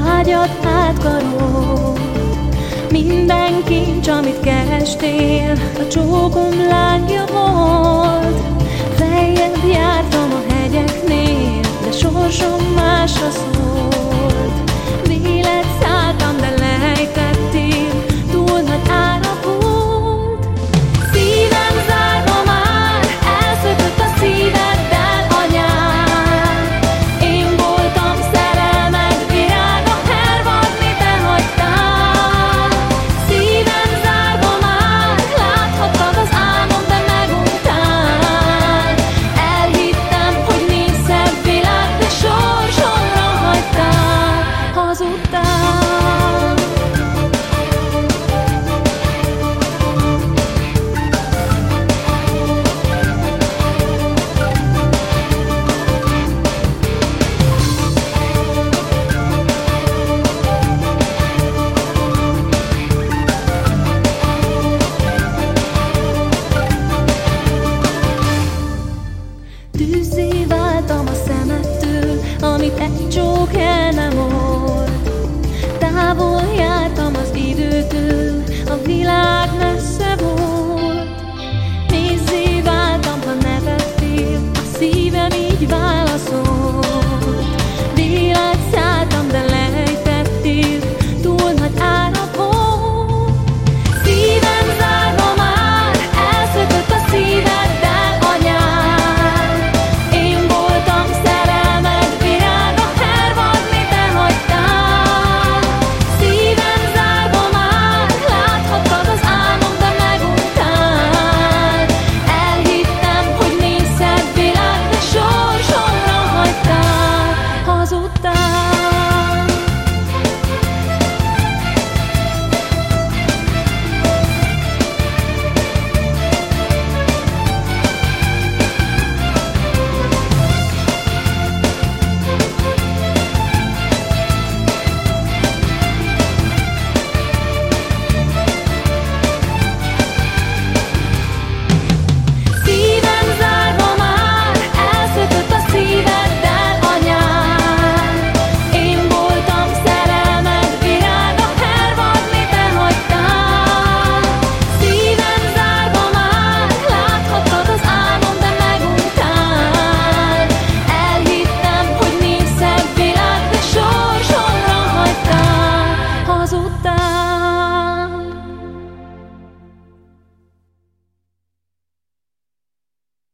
Vágyat átkarol. Minden kincs, amit kerestél A csókom lángja